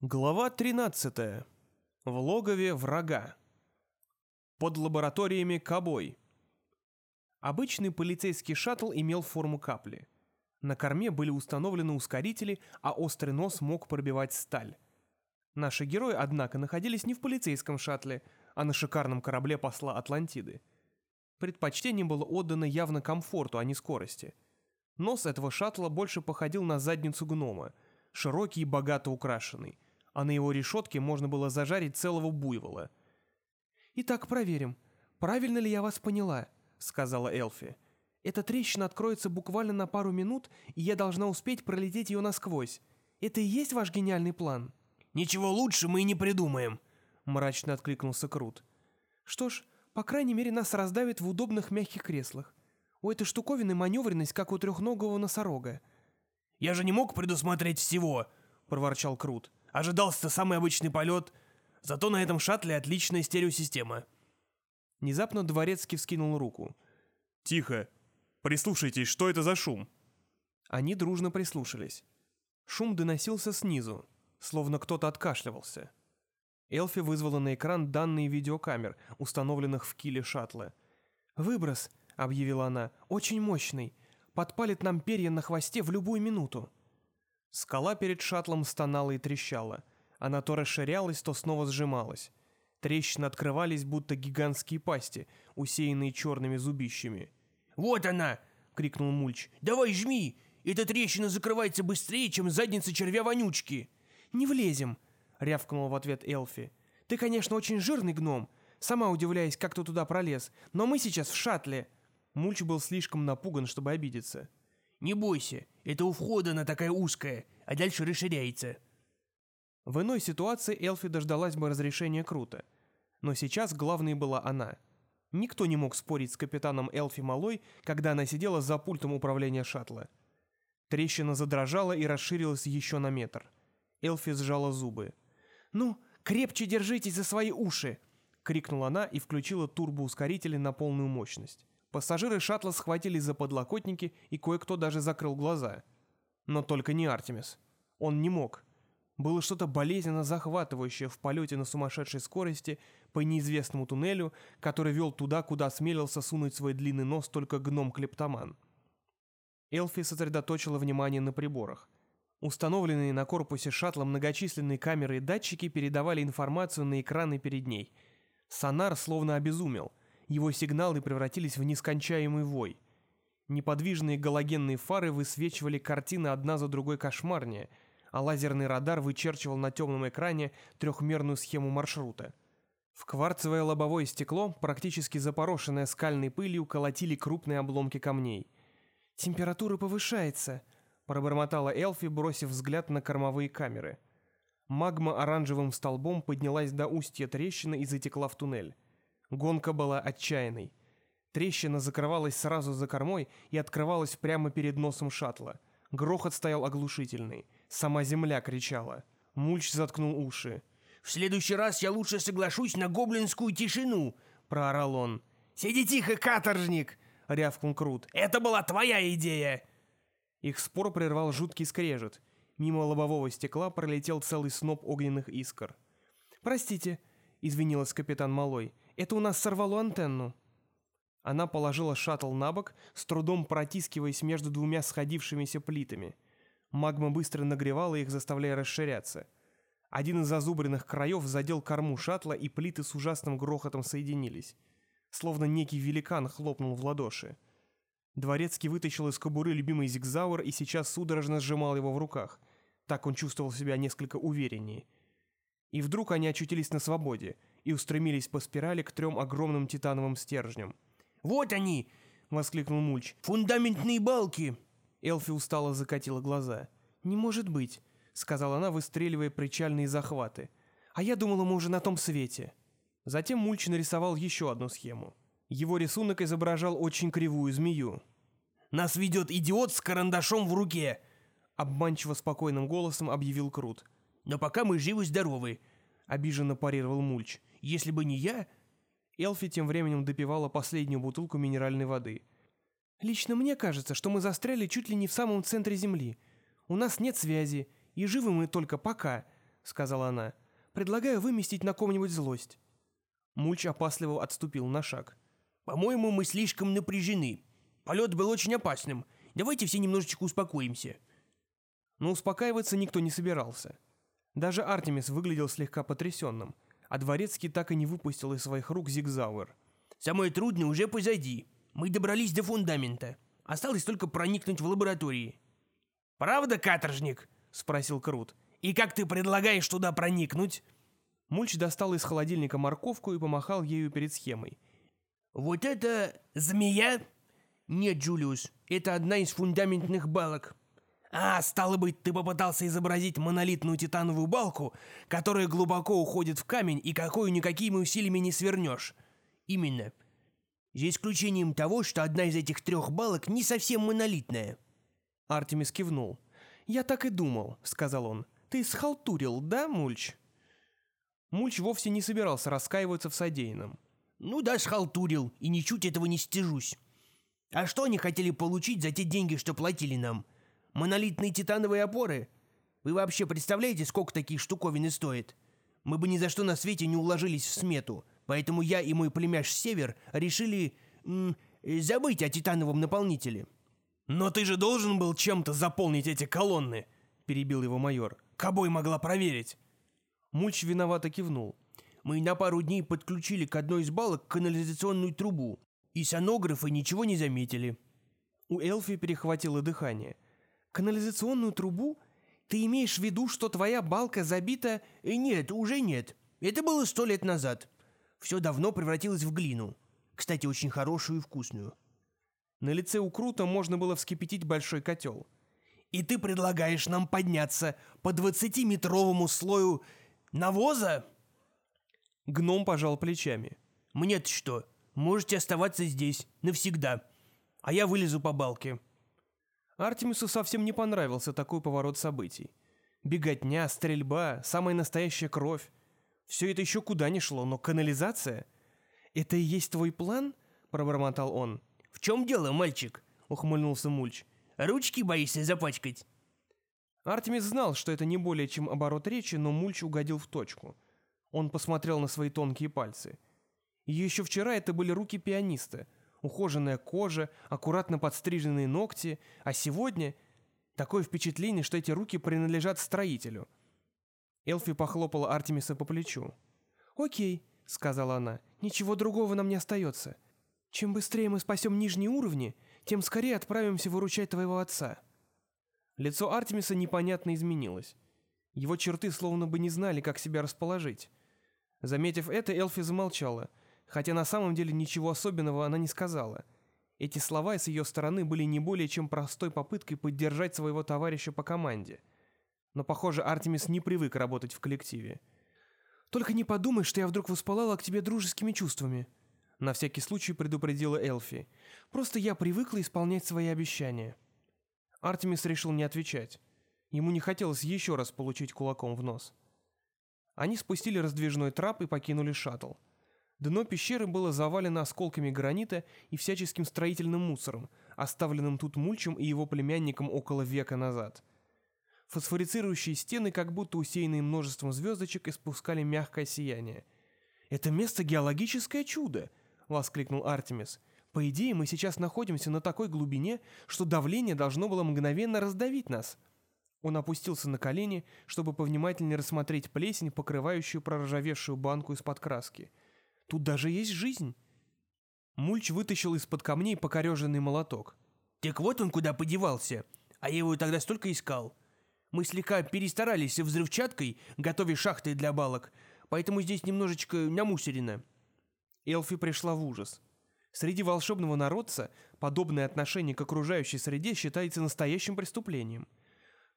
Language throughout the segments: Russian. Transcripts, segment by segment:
Глава 13. В логове врага. Под лабораториями Кобой. Обычный полицейский шаттл имел форму капли. На корме были установлены ускорители, а острый нос мог пробивать сталь. Наши герои, однако, находились не в полицейском шаттле, а на шикарном корабле посла Атлантиды. Предпочтение было отдано явно комфорту, а не скорости. Нос этого шаттла больше походил на задницу гнома, широкий и богато украшенный – а на его решетке можно было зажарить целого буйвола. «Итак, проверим, правильно ли я вас поняла», — сказала Элфи. «Эта трещина откроется буквально на пару минут, и я должна успеть пролететь ее насквозь. Это и есть ваш гениальный план?» «Ничего лучше мы и не придумаем», — мрачно откликнулся Крут. «Что ж, по крайней мере, нас раздавит в удобных мягких креслах. У этой штуковины маневренность, как у трехногого носорога». «Я же не мог предусмотреть всего», — проворчал Крут. Ожидался самый обычный полет, зато на этом шаттле отличная стереосистема. Внезапно Дворецкий вскинул руку. «Тихо! Прислушайтесь, что это за шум?» Они дружно прислушались. Шум доносился снизу, словно кто-то откашливался. Элфи вызвала на экран данные видеокамер, установленных в киле шаттла. «Выброс», — объявила она, — «очень мощный. Подпалит нам перья на хвосте в любую минуту». Скала перед шаттлом стонала и трещала. Она то расширялась, то снова сжималась. Трещины открывались, будто гигантские пасти, усеянные черными зубищами. «Вот она!» — крикнул Мульч. «Давай жми! Эта трещина закрывается быстрее, чем задница червя-вонючки!» «Не влезем!» — рявкнула в ответ Элфи. «Ты, конечно, очень жирный гном, сама удивляясь, как ты туда пролез, но мы сейчас в шаттле!» Мульч был слишком напуган, чтобы обидеться. «Не бойся, это у входа она такая узкая, а дальше расширяется». В иной ситуации Элфи дождалась бы разрешения Крута. Но сейчас главной была она. Никто не мог спорить с капитаном Элфи Малой, когда она сидела за пультом управления шаттла. Трещина задрожала и расширилась еще на метр. Элфи сжала зубы. «Ну, крепче держитесь за свои уши!» — крикнула она и включила турбоускорители на полную мощность. Пассажиры шаттла схватились за подлокотники, и кое-кто даже закрыл глаза. Но только не Артемис. Он не мог. Было что-то болезненно захватывающее в полете на сумасшедшей скорости по неизвестному туннелю, который вел туда, куда смелился сунуть свой длинный нос только гном-клептоман. Элфи сосредоточила внимание на приборах. Установленные на корпусе шаттла многочисленные камеры и датчики передавали информацию на экраны перед ней. Сонар словно обезумел. Его сигналы превратились в нескончаемый вой. Неподвижные галогенные фары высвечивали картины одна за другой кошмарнее, а лазерный радар вычерчивал на темном экране трехмерную схему маршрута. В кварцевое лобовое стекло, практически запорошенное скальной пылью, колотили крупные обломки камней. «Температура повышается», — пробормотала Элфи, бросив взгляд на кормовые камеры. Магма оранжевым столбом поднялась до устья трещины и затекла в туннель. Гонка была отчаянной. Трещина закрывалась сразу за кормой и открывалась прямо перед носом шаттла. Грохот стоял оглушительный. Сама земля кричала. Мульч заткнул уши. «В следующий раз я лучше соглашусь на гоблинскую тишину!» — проорал он. «Сиди тихо, каторжник!» — рявкнул Крут. «Это была твоя идея!» Их спор прервал жуткий скрежет. Мимо лобового стекла пролетел целый сноп огненных искр. «Простите», — извинилась капитан Малой. Это у нас сорвало антенну». Она положила шаттл на бок, с трудом протискиваясь между двумя сходившимися плитами. Магма быстро нагревала их, заставляя расширяться. Один из зазубренных краев задел корму шаттла, и плиты с ужасным грохотом соединились. Словно некий великан хлопнул в ладоши. Дворецкий вытащил из кобуры любимый зигзауэр и сейчас судорожно сжимал его в руках. Так он чувствовал себя несколько увереннее. И вдруг они очутились на свободе — и устремились по спирали к трем огромным титановым стержням. «Вот они!» — воскликнул Мульч. «Фундаментные балки!» Элфи устало закатила глаза. «Не может быть», — сказала она, выстреливая причальные захваты. «А я думала, мы уже на том свете». Затем Мульч нарисовал еще одну схему. Его рисунок изображал очень кривую змею. «Нас ведет идиот с карандашом в руке!» Обманчиво спокойным голосом объявил Крут. «Но пока мы живы-здоровы!» Обиженно парировал Мульч. Если бы не я...» Элфи тем временем допивала последнюю бутылку минеральной воды. «Лично мне кажется, что мы застряли чуть ли не в самом центре Земли. У нас нет связи, и живы мы только пока», — сказала она. «Предлагаю выместить на ком-нибудь злость». Мульч опасливо отступил на шаг. «По-моему, мы слишком напряжены. Полет был очень опасным. Давайте все немножечко успокоимся». Но успокаиваться никто не собирался. Даже Артемис выглядел слегка потрясенным, а Дворецкий так и не выпустил из своих рук зигзауэр. «Самое трудное уже позади. Мы добрались до фундамента. Осталось только проникнуть в лаборатории». «Правда, каторжник?» — спросил Крут. «И как ты предлагаешь туда проникнуть?» Мульч достал из холодильника морковку и помахал ею перед схемой. «Вот это змея?» «Нет, Джулиус, это одна из фундаментных балок». «А, стало быть, ты попытался изобразить монолитную титановую балку, которая глубоко уходит в камень и какую никакими усилиями не свернешь». «Именно. За исключением того, что одна из этих трех балок не совсем монолитная». Артемис кивнул. «Я так и думал», — сказал он. «Ты схалтурил, да, Мульч?» Мульч вовсе не собирался раскаиваться в содеянном. «Ну да, схалтурил, и ничуть этого не стяжусь. А что они хотели получить за те деньги, что платили нам? Монолитные титановые опоры? Вы вообще представляете, сколько такие штуковины стоят? Мы бы ни за что на свете не уложились в смету, поэтому я и мой племяш Север решили м, забыть о титановом наполнителе». «Но ты же должен был чем-то заполнить эти колонны!» — перебил его майор. «Кобой могла проверить!» Мульч виновато кивнул. «Мы на пару дней подключили к одной из балок канализационную трубу, и сонографы ничего не заметили». У Элфи перехватило дыхание. «Канализационную трубу? Ты имеешь в виду, что твоя балка забита...» э, «Нет, уже нет. Это было сто лет назад. Все давно превратилось в глину. Кстати, очень хорошую и вкусную». На лице у Крута можно было вскипятить большой котел. «И ты предлагаешь нам подняться по двадцатиметровому слою навоза?» Гном пожал плечами. «Мне-то что? Можете оставаться здесь навсегда, а я вылезу по балке». Артемису совсем не понравился такой поворот событий. Беготня, стрельба, самая настоящая кровь. Все это еще куда не шло, но канализация? «Это и есть твой план?» – пробормотал он. «В чем дело, мальчик?» — ухмыльнулся Мульч. «Ручки боишься запачкать?» Артемис знал, что это не более чем оборот речи, но Мульч угодил в точку. Он посмотрел на свои тонкие пальцы. Еще вчера это были руки пианиста. Ухоженная кожа, аккуратно подстриженные ногти, а сегодня такое впечатление, что эти руки принадлежат строителю. Элфи похлопала Артемиса по плечу. «Окей», — сказала она, — «ничего другого нам не остается». Чем быстрее мы спасем нижние уровни, тем скорее отправимся выручать твоего отца». Лицо Артемиса непонятно изменилось. Его черты словно бы не знали, как себя расположить. Заметив это, Элфи замолчала, хотя на самом деле ничего особенного она не сказала. Эти слова с ее стороны были не более чем простой попыткой поддержать своего товарища по команде. Но, похоже, Артемис не привык работать в коллективе. «Только не подумай, что я вдруг воспалала к тебе дружескими чувствами», на всякий случай предупредила Элфи. «Просто я привыкла исполнять свои обещания». Артемис решил не отвечать. Ему не хотелось еще раз получить кулаком в нос. Они спустили раздвижной трап и покинули шаттл. Дно пещеры было завалено осколками гранита и всяческим строительным мусором, оставленным тут мульчем и его племянником около века назад. Фосфорицирующие стены, как будто усеянные множеством звездочек, испускали мягкое сияние. «Это место геологическое чудо!» — воскликнул Артемис. «По идее, мы сейчас находимся на такой глубине, что давление должно было мгновенно раздавить нас». Он опустился на колени, чтобы повнимательнее рассмотреть плесень, покрывающую проржавевшую банку из-под краски. «Тут даже есть жизнь!» Мульч вытащил из-под камней покореженный молоток. «Так вот он куда подевался, а я его тогда столько искал. Мы слегка перестарались взрывчаткой, готовя шахты для балок, поэтому здесь немножечко намусорено». Элфи пришла в ужас. Среди волшебного народца подобное отношение к окружающей среде считается настоящим преступлением.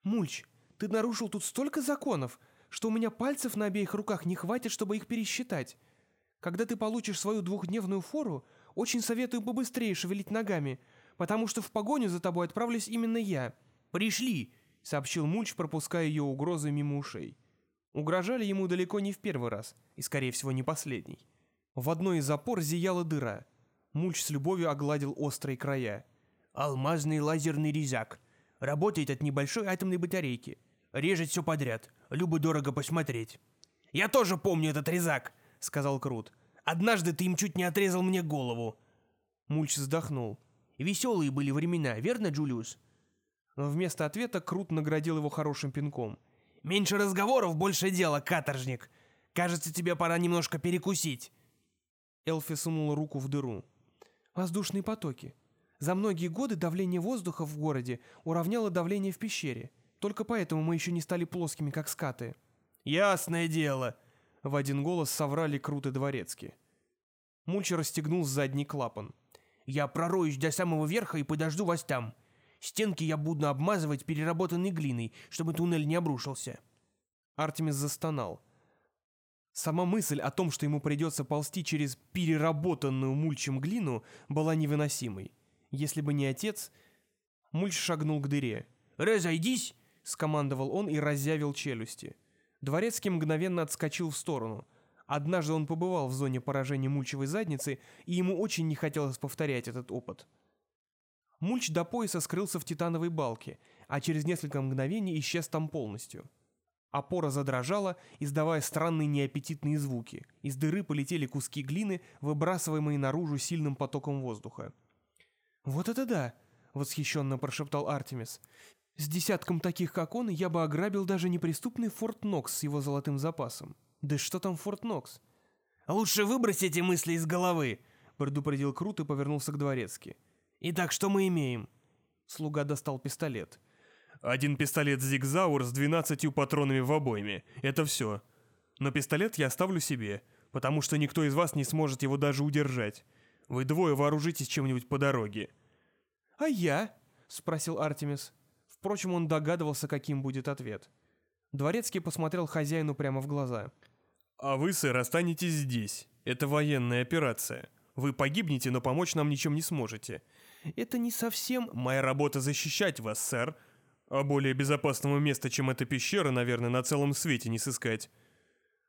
«Мульч, ты нарушил тут столько законов, что у меня пальцев на обеих руках не хватит, чтобы их пересчитать. Когда ты получишь свою двухдневную фору, очень советую побыстрее шевелить ногами, потому что в погоню за тобой отправлюсь именно я». «Пришли!» — сообщил Мульч, пропуская ее угрозы мимо ушей. Угрожали ему далеко не в первый раз, и, скорее всего, не последний. В одной из опор зияла дыра. Мульч с любовью огладил острые края. «Алмазный лазерный резак. Работает от небольшой атомной батарейки. Режет все подряд. любо-дорого посмотреть. «Я тоже помню этот резак», — сказал Крут. «Однажды ты им чуть не отрезал мне голову». Мульч вздохнул. «Веселые были времена, верно, Джулиус?» Но вместо ответа Крут наградил его хорошим пинком. «Меньше разговоров, больше дела, каторжник. Кажется, тебе пора немножко перекусить». Элфи сунула руку в дыру. Воздушные потоки. За многие годы давление воздуха в городе уравняло давление в пещере. Только поэтому мы еще не стали плоскими, как скаты. «Ясное дело!» — в один голос соврали Крут дворецкие. Мульч расстегнул задний клапан. «Я пророюсь до самого верха и подожду вас там. Стенки я буду обмазывать переработанной глиной, чтобы туннель не обрушился». Артемис застонал. Сама мысль о том, что ему придется ползти через переработанную мульчем глину, была невыносимой. Если бы не отец... Мульч шагнул к дыре. «Разойдись!» — скомандовал он и разъявил челюсти. Дворецкий мгновенно отскочил в сторону. Однажды он побывал в зоне поражения мульчевой задницы, и ему очень не хотелось повторять этот опыт. Мульч до пояса скрылся в титановой балке, а через несколько мгновений исчез там полностью. Опора задрожала, издавая странные неаппетитные звуки. Из дыры полетели куски глины, выбрасываемые наружу сильным потоком воздуха. «Вот это да!» — восхищенно прошептал Артемис. «С десятком таких, как он, я бы ограбил даже неприступный Форт Нокс с его золотым запасом. Да что там Форт Нокс?» «Лучше выбрось эти мысли из головы!» — предупредил Крут и повернулся к дворецки. «Итак, что мы имеем?» Слуга достал пистолет. Один пистолет Зигзаур с двенадцатью патронами в обойме. Это все. Но пистолет я оставлю себе, потому что никто из вас не сможет его даже удержать. Вы двое вооружитесь чем-нибудь по дороге». «А я?» — спросил Артемис. Впрочем, он догадывался, каким будет ответ. Дворецкий посмотрел хозяину прямо в глаза. «А вы, сэр, останетесь здесь. Это военная операция. Вы погибнете, но помочь нам ничем не сможете». «Это не совсем...» «Моя работа защищать вас, сэр», а более безопасного места, чем эта пещера, наверное, на целом свете не сыскать.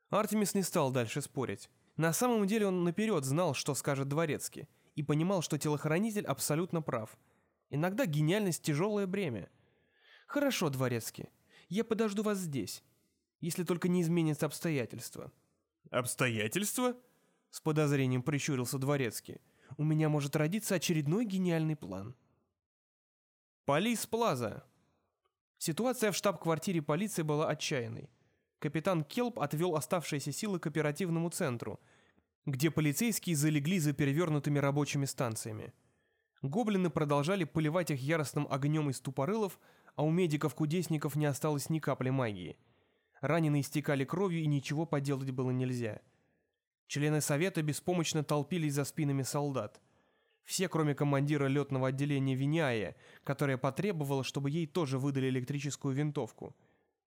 Артемис не стал дальше спорить. На самом деле он наперед знал, что скажет Дворецкий, и понимал, что телохранитель абсолютно прав. Иногда гениальность – тяжелое бремя. «Хорошо, Дворецкий, я подожду вас здесь, если только не изменятся обстоятельства». «Обстоятельства?» – с подозрением прищурился Дворецкий. «У меня может родиться очередной гениальный план». Полис Плаза, Ситуация в штаб-квартире полиции была отчаянной. Капитан Келп отвел оставшиеся силы к оперативному центру, где полицейские залегли за перевернутыми рабочими станциями. Гоблины продолжали поливать их яростным огнем из тупорылов, а у медиков-кудесников не осталось ни капли магии. Раненые истекали кровью, и ничего поделать было нельзя. Члены совета беспомощно толпились за спинами солдат – все, кроме командира летного отделения Виняя, которая потребовала, чтобы ей тоже выдали электрическую винтовку,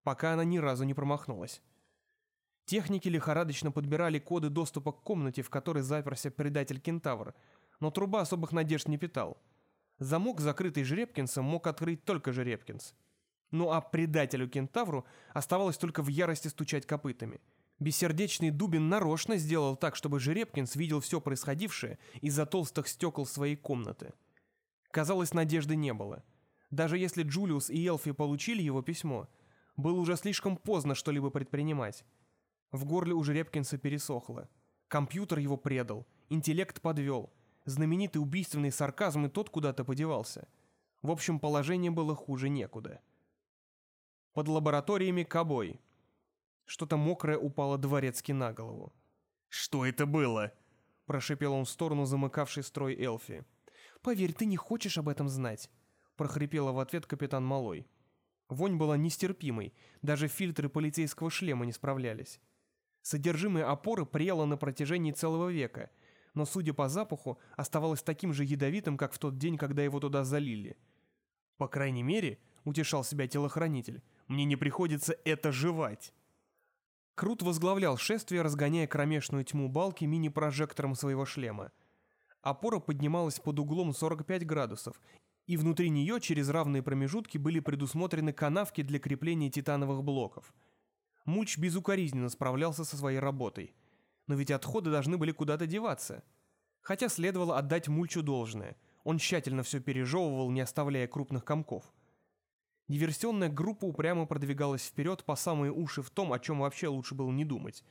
пока она ни разу не промахнулась. Техники лихорадочно подбирали коды доступа к комнате, в которой заперся предатель-кентавр, но труба особых надежд не питал. Замок, закрытый Жеребкинсом, мог открыть только Жеребкинс. Ну а предателю-кентавру оставалось только в ярости стучать копытами – Бессердечный Дубин нарочно сделал так, чтобы Жеребкинс видел все происходившее из-за толстых стекол своей комнаты. Казалось, надежды не было. Даже если Джулиус и Элфи получили его письмо, было уже слишком поздно что-либо предпринимать. В горле у Жеребкинса пересохло. Компьютер его предал, интеллект подвел, знаменитый убийственный сарказм и тот куда-то подевался. В общем, положение было хуже некуда. Под лабораториями Кобой – что-то мокрое упало дворецки на голову. «Что это было?» – прошипел он в сторону замыкавшей строй Элфи. «Поверь, ты не хочешь об этом знать», – прохрипела в ответ капитан Малой. Вонь была нестерпимой, даже фильтры полицейского шлема не справлялись. Содержимое опоры прело на протяжении целого века, но, судя по запаху, оставалось таким же ядовитым, как в тот день, когда его туда залили. По крайней мере, утешал себя телохранитель, мне не приходится это жевать. Крут возглавлял шествие, разгоняя кромешную тьму балки мини-прожектором своего шлема. Опора поднималась под углом 45 градусов, и внутри нее через равные промежутки были предусмотрены канавки для крепления титановых блоков. Мульч безукоризненно справлялся со своей работой. Но ведь отходы должны были куда-то деваться. Хотя следовало отдать Мульчу должное. Он тщательно все пережевывал, не оставляя крупных комков. Диверсионная группа упрямо продвигалась вперед по самые уши в том, о чем вообще лучше было не думать.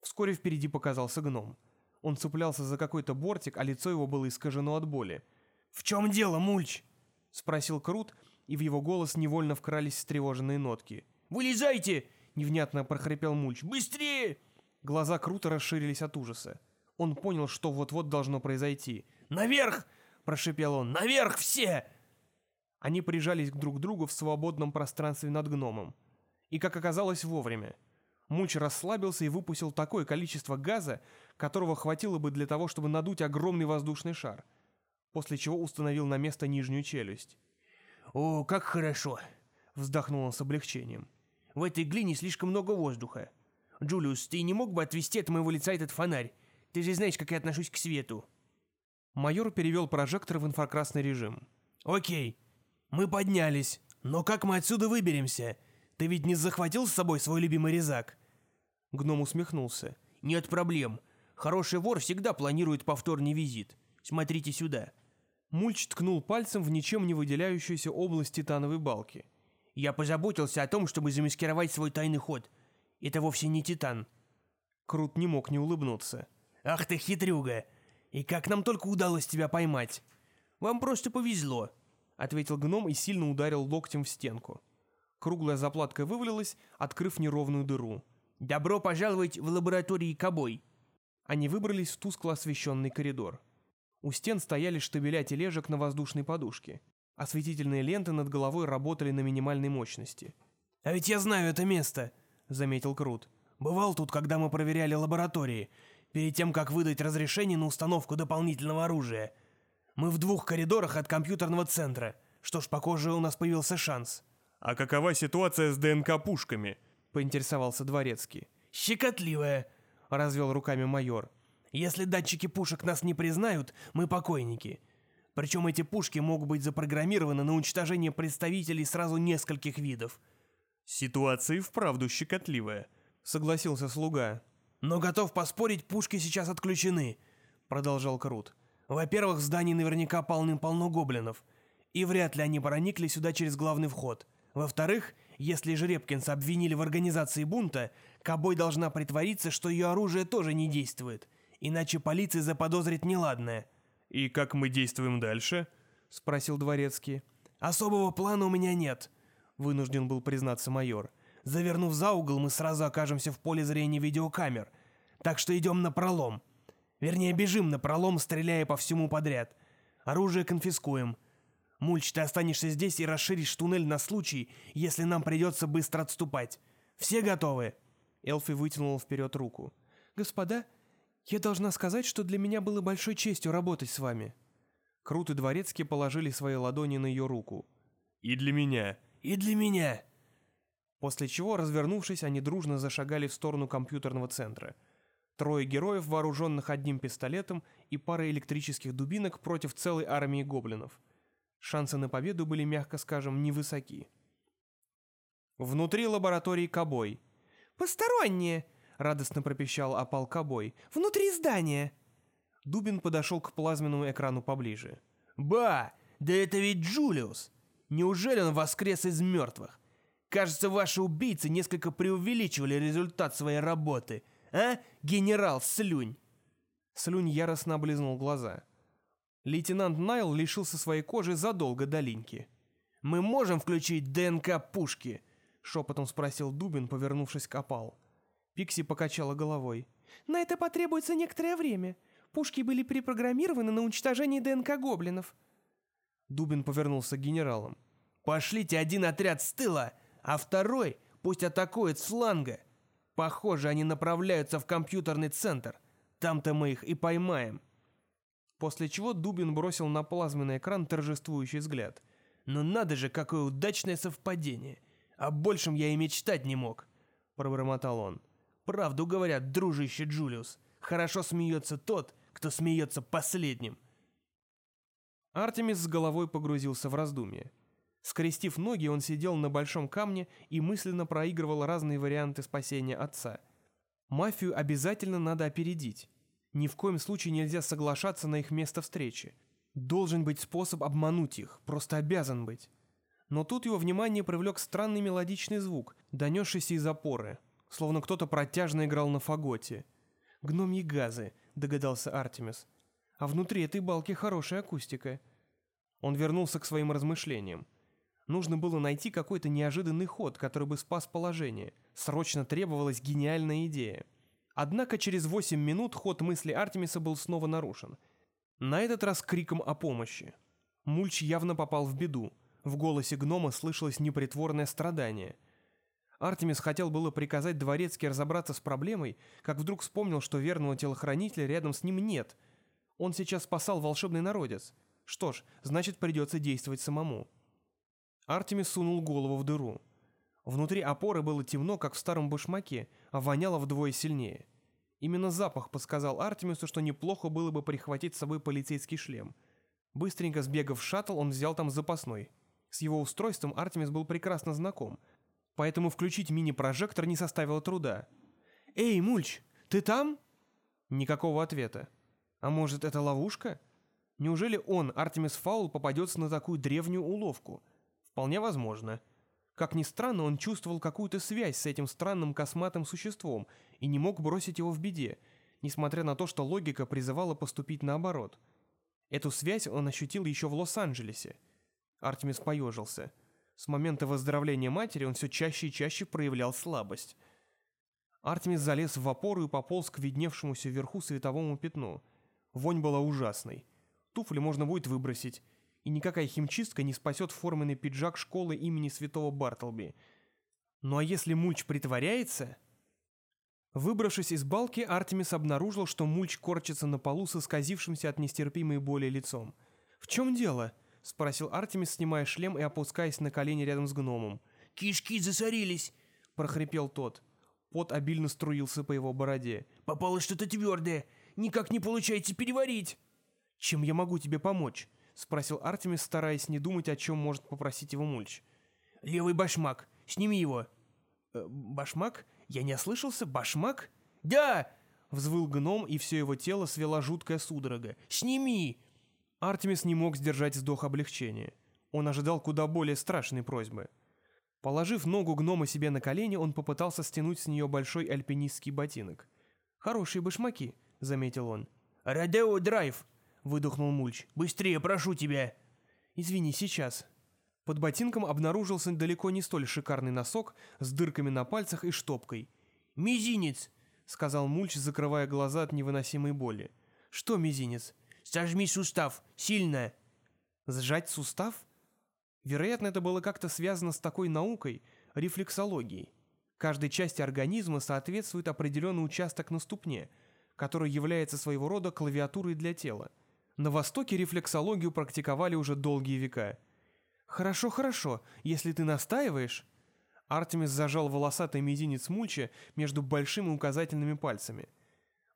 Вскоре впереди показался гном. Он цеплялся за какой-то бортик, а лицо его было искажено от боли. «В чем дело, мульч?» — спросил Крут, и в его голос невольно вкрались встревоженные нотки. «Вылезайте!» — невнятно прохрипел Мульч. «Быстрее!» Глаза Крута расширились от ужаса. Он понял, что вот-вот должно произойти. «Наверх!» — прошипел он. «Наверх все!» Они прижались друг к другу в свободном пространстве над гномом. И, как оказалось, вовремя. Мульч расслабился и выпустил такое количество газа, которого хватило бы для того, чтобы надуть огромный воздушный шар, после чего установил на место нижнюю челюсть. «О, как хорошо!» — вздохнул он с облегчением. «В этой глине слишком много воздуха. Джулиус, ты не мог бы отвести от моего лица этот фонарь? Ты же знаешь, как я отношусь к свету». Майор перевел прожектор в инфракрасный режим. «Окей, мы поднялись, но как мы отсюда выберемся? Ты ведь не захватил с собой свой любимый резак?» Гном усмехнулся. «Нет проблем. Хороший вор всегда планирует повторный визит. Смотрите сюда». Мульч ткнул пальцем в ничем не выделяющуюся область титановой балки. «Я позаботился о том, чтобы замаскировать свой тайный ход. Это вовсе не титан». Крут не мог не улыбнуться. «Ах ты хитрюга! И как нам только удалось тебя поймать! Вам просто повезло!» Ответил гном и сильно ударил локтем в стенку. Круглая заплатка вывалилась, открыв неровную дыру. «Добро пожаловать в лаборатории Кобой!» Они выбрались в тускло освещенный коридор. У стен стояли штабеля тележек на воздушной подушке. Осветительные ленты над головой работали на минимальной мощности. «А ведь я знаю это место», — заметил Крут. «Бывал тут, когда мы проверяли лаборатории, перед тем, как выдать разрешение на установку дополнительного оружия. Мы в двух коридорах от компьютерного центра. Что ж, похоже, у нас появился шанс». «А какова ситуация с ДНК-пушками?» — поинтересовался Дворецкий. «Щекотливая», — развел руками майор. Если датчики пушек нас не признают, мы покойники. Причем эти пушки могут быть запрограммированы на уничтожение представителей сразу нескольких видов. Ситуация и вправду щекотливая, согласился слуга. Но готов поспорить, пушки сейчас отключены, продолжал Крут. Во-первых, в здании наверняка полным-полно гоблинов, и вряд ли они проникли сюда через главный вход. Во-вторых, если Жеребкинса обвинили в организации бунта, Кобой должна притвориться, что ее оружие тоже не действует – иначе полиция заподозрит неладное». «И как мы действуем дальше?» — спросил Дворецкий. «Особого плана у меня нет», — вынужден был признаться майор. «Завернув за угол, мы сразу окажемся в поле зрения видеокамер. Так что идем на пролом. Вернее, бежим на пролом, стреляя по всему подряд. Оружие конфискуем. Мульч, ты останешься здесь и расширишь туннель на случай, если нам придется быстро отступать. Все готовы?» Элфи вытянул вперед руку. «Господа, «Я должна сказать, что для меня было большой честью работать с вами». Крут и Дворецкий положили свои ладони на ее руку. «И для меня». «И для меня». После чего, развернувшись, они дружно зашагали в сторону компьютерного центра. Трое героев, вооруженных одним пистолетом и парой электрических дубинок против целой армии гоблинов. Шансы на победу были, мягко скажем, невысоки. Внутри лаборатории Кобой. «Посторонние!» радостно пропищал опал Кобой. «Внутри здания!» Дубин подошел к плазменному экрану поближе. «Ба! Да это ведь Джулиус! Неужели он воскрес из мертвых? Кажется, ваши убийцы несколько преувеличивали результат своей работы. А, генерал Слюнь?» Слюнь яростно облизнул глаза. Лейтенант Найл лишился своей кожи задолго до линьки. «Мы можем включить ДНК пушки?» — шепотом спросил Дубин, повернувшись к опал. Пикси покачала головой. «На это потребуется некоторое время. Пушки были перепрограммированы на уничтожение ДНК гоблинов». Дубин повернулся к генералам. «Пошлите один отряд с тыла, а второй пусть атакует с фланга. Похоже, они направляются в компьютерный центр. Там-то мы их и поймаем». После чего Дубин бросил на плазменный экран торжествующий взгляд. «Ну надо же, какое удачное совпадение! О большем я и мечтать не мог!» – пробормотал он. Правду говорят, дружище Джулиус. Хорошо смеется тот, кто смеется последним. Артемис с головой погрузился в раздумье. Скрестив ноги, он сидел на большом камне и мысленно проигрывал разные варианты спасения отца. Мафию обязательно надо опередить. Ни в коем случае нельзя соглашаться на их место встречи. Должен быть способ обмануть их, просто обязан быть. Но тут его внимание привлек странный мелодичный звук, донесшийся из опоры, словно кто-то протяжно играл на фаготе. «Гномьи газы», — догадался Артемис. «А внутри этой балки хорошая акустика». Он вернулся к своим размышлениям. Нужно было найти какой-то неожиданный ход, который бы спас положение. Срочно требовалась гениальная идея. Однако через 8 минут ход мысли Артемиса был снова нарушен. На этот раз криком о помощи. Мульч явно попал в беду. В голосе гнома слышалось непритворное страдание. Артемис хотел было приказать Дворецке разобраться с проблемой, как вдруг вспомнил, что верного телохранителя рядом с ним нет. Он сейчас спасал волшебный народец. Что ж, значит придется действовать самому. Артемис сунул голову в дыру. Внутри опоры было темно, как в старом башмаке, а воняло вдвое сильнее. Именно запах подсказал Артемису, что неплохо было бы прихватить с собой полицейский шлем. Быстренько сбегав в шаттл, он взял там запасной. С его устройством Артемис был прекрасно знаком, поэтому включить мини-прожектор не составило труда. «Эй, Мульч, ты там?» Никакого ответа. А может, это ловушка? Неужели он, Артемис Фаул, попадется на такую древнюю уловку? Вполне возможно. Как ни странно, он чувствовал какую-то связь с этим странным косматым существом и не мог бросить его в беде, несмотря на то, что логика призывала поступить наоборот. Эту связь он ощутил еще в Лос-Анджелесе. Артемис поежился. С момента выздоровления матери он все чаще и чаще проявлял слабость. Артемис залез в опору и пополз к видневшемуся вверху световому пятну. Вонь была ужасной. Туфли можно будет выбросить, и никакая химчистка не спасет форменный пиджак школы имени святого Бартлби. Ну а если Мульч притворяется... Выбравшись из балки, Артемис обнаружил, что Мульч корчится на полу с исказившимся от нестерпимой боли лицом. «В чем дело?» — спросил Артемис, снимая шлем и опускаясь на колени рядом с гномом. «Кишки засорились!» — прохрипел тот. Пот обильно струился по его бороде. «Попало что-то твердое! Никак не получается переварить!» «Чем я могу тебе помочь?» — спросил Артемис, стараясь не думать, о чем может попросить его Мульч. «Левый башмак! Сними его!» э, «Башмак? Я не ослышался? Башмак?» «Да!» — взвыл гном, и все его тело свела жуткая судорога. «Сними!» Артемис не мог сдержать вздох облегчения. Он ожидал куда более страшной просьбы. Положив ногу гнома себе на колени, он попытался стянуть с нее большой альпинистский ботинок. «Хорошие башмаки», — заметил он. «Родео Драйв!» — выдохнул Мульч. «Быстрее, прошу тебя!» «Извини, сейчас». Под ботинком обнаружился далеко не столь шикарный носок с дырками на пальцах и штопкой. «Мизинец!» — сказал Мульч, закрывая глаза от невыносимой боли. «Что мизинец?» «Сожми сустав! Сильно!» «Сжать сустав?» Вероятно, это было как-то связано с такой наукой, рефлексологией. Каждой части организма соответствует определенный участок на ступне, который является своего рода клавиатурой для тела. На Востоке рефлексологию практиковали уже долгие века. «Хорошо, хорошо, если ты настаиваешь...» Артемис зажал волосатый мизинец Мульча между большим и указательными пальцами.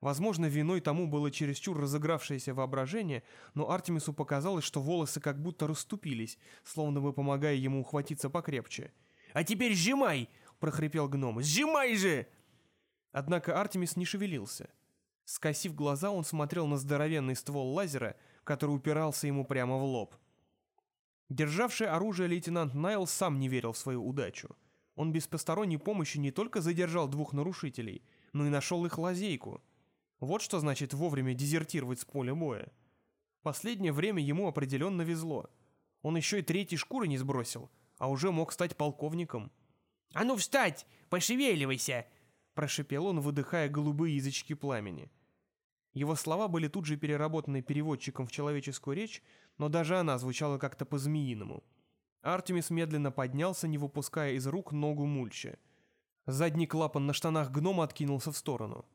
Возможно, виной тому было чересчур разыгравшееся воображение, но Артемису показалось, что волосы как будто расступились, словно бы помогая ему ухватиться покрепче. «А теперь сжимай!» — прохрипел гном. «Сжимай же!» Однако Артемис не шевелился. Скосив глаза, он смотрел на здоровенный ствол лазера, который упирался ему прямо в лоб. Державший оружие лейтенант Найл сам не верил в свою удачу. Он без посторонней помощи не только задержал двух нарушителей, но и нашел их лазейку. Вот что значит вовремя дезертировать с поля боя. Последнее время ему определенно везло. Он еще и третьей шкуры не сбросил, а уже мог стать полковником. «А ну встать! Пошевеливайся!» Прошипел он, выдыхая голубые язычки пламени. Его слова были тут же переработаны переводчиком в человеческую речь, но даже она звучала как-то по-змеиному. Артемис медленно поднялся, не выпуская из рук ногу мульча. Задний клапан на штанах гнома откинулся в сторону.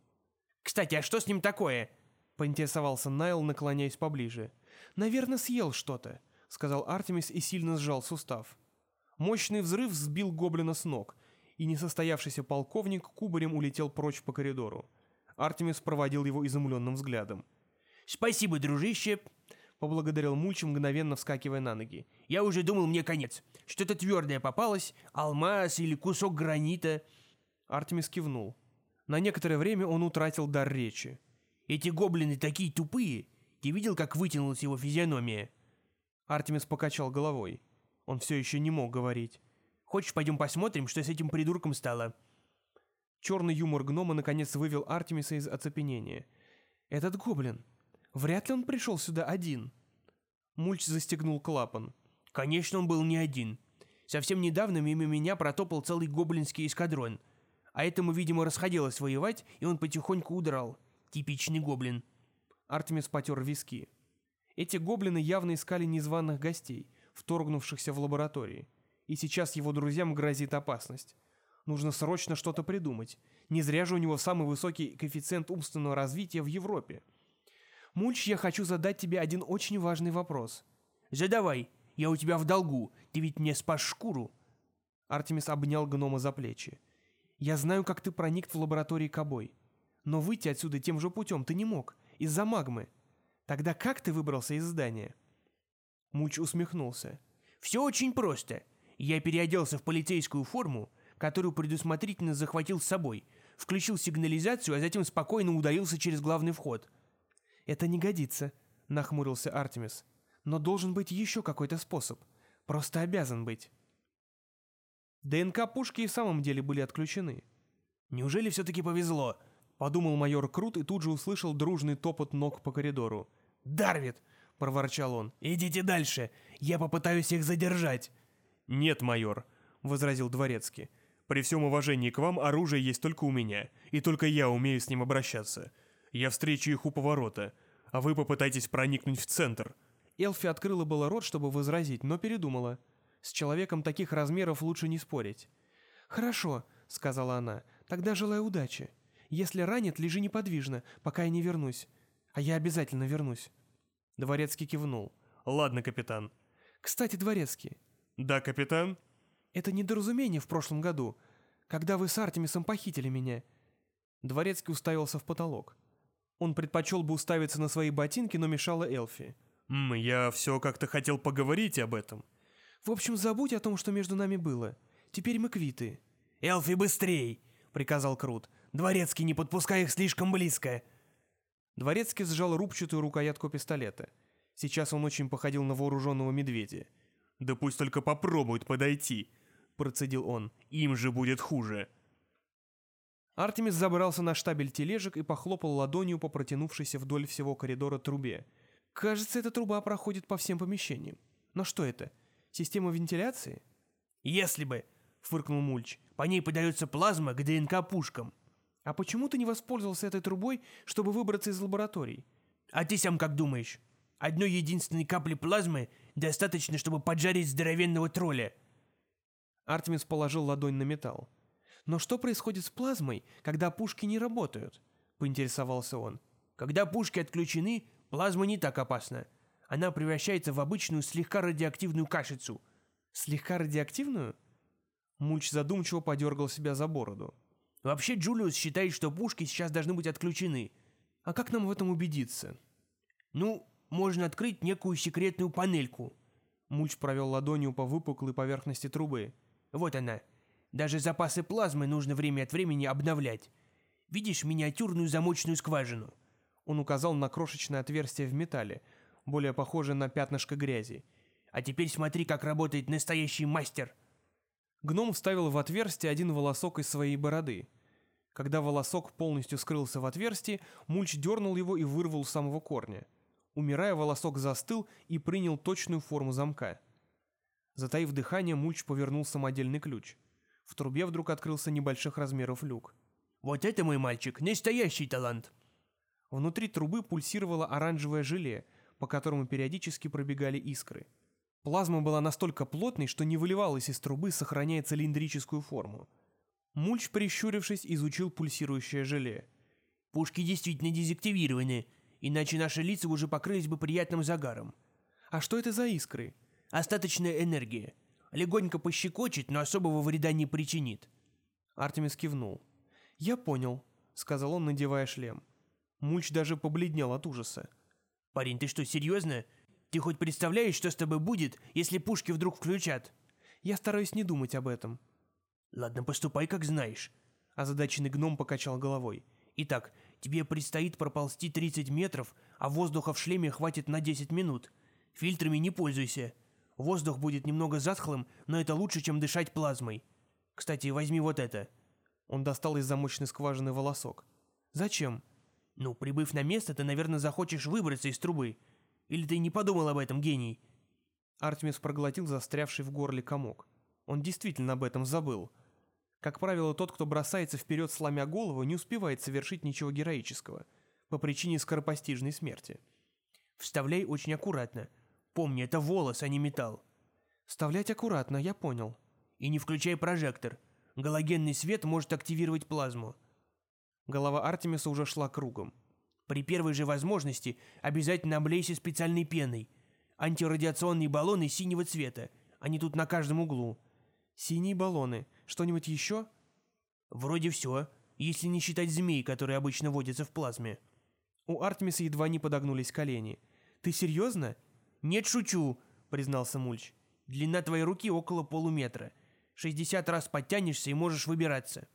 «Кстати, а что с ним такое?» — поинтересовался Найл, наклоняясь поближе. «Наверное, съел что-то», — сказал Артемис и сильно сжал сустав. Мощный взрыв сбил гоблина с ног, и несостоявшийся полковник кубарем улетел прочь по коридору. Артемис проводил его изумленным взглядом. «Спасибо, дружище!» — поблагодарил Мульч, мгновенно вскакивая на ноги. «Я уже думал, мне конец. Что-то твердое попалось, алмаз или кусок гранита». Артемис кивнул. На некоторое время он утратил дар речи. «Эти гоблины такие тупые! Ты видел, как вытянулась его физиономия?» Артемис покачал головой. Он все еще не мог говорить. Хочешь, пойдем посмотрим, что с этим придурком стало?» Черный юмор гнома наконец вывел Артемиса из оцепенения. «Этот гоблин. Вряд ли он пришел сюда один». Мульч застегнул клапан. «Конечно, он был не один. Совсем недавно мимо меня протопал целый гоблинский эскадрон. А этому, видимо, расходилось воевать, и он потихоньку удрал. Типичный гоблин». Артемис потер виски. Эти гоблины явно искали незваных гостей, вторгнувшихся в лаборатории. И сейчас его друзьям грозит опасность. Нужно срочно что-то придумать. Не зря же у него самый высокий коэффициент умственного развития в Европе. Мульч, я хочу задать тебе один очень важный вопрос. «Задавай, я у тебя в долгу, ты ведь мне спас шкуру». Артемис обнял гнома за плечи. «Я знаю, как ты проник в лаборатории Кобой. Но выйти отсюда тем же путем ты не мог, из-за магмы. Тогда как ты выбрался из здания?» Мульч усмехнулся. «Все очень просто. Я переоделся в полицейскую форму, которую предусмотрительно захватил с собой, включил сигнализацию, а затем спокойно удалился через главный вход». «Это не годится», — нахмурился Артемис. «Но должен быть еще какой-то способ. Просто обязан быть». ДНК пушки и в самом деле были отключены. «Неужели все-таки повезло?» — подумал майор Крут и тут же услышал дружный топот ног по коридору. «Дарвит!» — проворчал он. «Идите дальше, я попытаюсь их задержать». «Нет, майор», — возразил Дворецкий. «При всем уважении к вам оружие есть только у меня, и только я умею с ним обращаться. Я встречу их у поворота, а вы попытайтесь проникнуть в центр». Элфи открыла было рот, чтобы возразить, но передумала. С человеком таких размеров лучше не спорить. «Хорошо», — сказала она, — «тогда желаю удачи. Если ранит, лежи неподвижно, пока я не вернусь. А я обязательно вернусь». Дворецкий кивнул. «Ладно, капитан». «Кстати, Дворецкий». «Да, капитан?» «Это недоразумение в прошлом году, когда вы с Артемисом похитили меня». Дворецкий уставился в потолок. Он предпочел бы уставиться на свои ботинки, но мешала Элфи. «М, я все как-то хотел поговорить об этом». «В общем, забудь о том, что между нами было. Теперь мы квиты». «Элфи, быстрей!» — приказал Крут. «Дворецкий, не подпускай их слишком близко!» Дворецкий сжал рубчатую рукоятку пистолета. Сейчас он очень походил на вооруженного медведя. «Да пусть только попробуют подойти», — процедил он. «Им же будет хуже». Артемис забрался на штабель тележек и похлопал ладонью по протянувшейся вдоль всего коридора трубе. Кажется, эта труба проходит по всем помещениям. Но что это? Система вентиляции? «Если бы», — фыркнул Мульч, — «по ней подается плазма к ДНК-пушкам». А почему ты не воспользовался этой трубой, чтобы выбраться из лабораторий? А ты сам как думаешь? Одной единственной капли плазмы достаточно, чтобы поджарить здоровенного тролля. Артемис положил ладонь на металл. Но что происходит с плазмой, когда пушки не работают? Поинтересовался он. Когда пушки отключены, плазма не так опасна. Она превращается в обычную слегка радиоактивную кашицу. Слегка радиоактивную? Мульч задумчиво подергал себя за бороду. Вообще Джулиус считает, что пушки сейчас должны быть отключены. А как нам в этом убедиться? Ну, можно открыть некую секретную панельку. Мульч провел ладонью по выпуклой поверхности трубы. Вот она. Даже запасы плазмы нужно время от времени обновлять. Видишь миниатюрную замочную скважину? Он указал на крошечное отверстие в металле, более похожее на пятнышко грязи. А теперь смотри, как работает настоящий мастер. Гном вставил в отверстие один волосок из своей бороды. Когда волосок полностью скрылся в отверстии, мульч дернул его и вырвал с самого корня. Умирая, волосок застыл и принял точную форму замка. Затаив дыхание, мульч повернул самодельный ключ. В трубе вдруг открылся небольших размеров люк. «Вот это мой мальчик, настоящий талант!» Внутри трубы пульсировало оранжевое желе, по которому периодически пробегали искры. Плазма была настолько плотной, что не выливалась из трубы, сохраняя цилиндрическую форму. Мульч, прищурившись, изучил пульсирующее желе. «Пушки действительно дезактивированы, иначе наши лица уже покрылись бы приятным загаром. А что это за искры?» «Остаточная энергия. Легонько пощекочет, но особого вреда не причинит». Артемис кивнул. «Я понял», — сказал он, надевая шлем. Мульч даже побледнел от ужаса. «Парень, ты что, серьезно? Ты хоть представляешь, что с тобой будет, если пушки вдруг включат?» «Я стараюсь не думать об этом». «Ладно, поступай, как знаешь». Озадаченный гном покачал головой. «Итак, тебе предстоит проползти 30 метров, а воздуха в шлеме хватит на 10 минут. Фильтрами не пользуйся. Воздух будет немного затхлым, но это лучше, чем дышать плазмой. Кстати, возьми вот это». Он достал из замочной скважины волосок. «Зачем?» «Ну, прибыв на место, ты, наверное, захочешь выбраться из трубы. Или ты не подумал об этом, гений?» Артемис проглотил застрявший в горле комок. Он действительно об этом забыл. Как правило, тот, кто бросается вперед, сломя голову, не успевает совершить ничего героического, по причине скоропостижной смерти. «Вставляй очень аккуратно. Помни, это волос, а не металл. Вставлять аккуратно, я понял. И не включай прожектор. Галогенный свет может активировать плазму. Голова Артемиса уже шла кругом. При первой же возможности обязательно облейся специальной пеной. Антирадиационные баллоны синего цвета. Они тут на каждом углу. Синие баллоны. Что-нибудь еще? Вроде все, если не считать змей, которые обычно водятся в плазме. У Артемиса едва не подогнулись колени. Ты серьезно? «Нет, шучу», — признался Мульч. «Длина твоей руки около полуметра. 60 раз подтянешься и можешь выбираться».